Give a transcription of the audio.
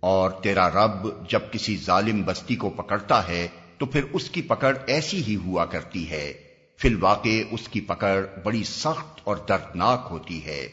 اور تیرا رب جب کسی ظالم بستی کو پکڑتا ہے تو پھر اس کی پکڑ ایسی ہی ہوا کرتی ہے۔ فی الواقع اس کی پکڑ بڑی سخت اور دردناک ہوتی ہے۔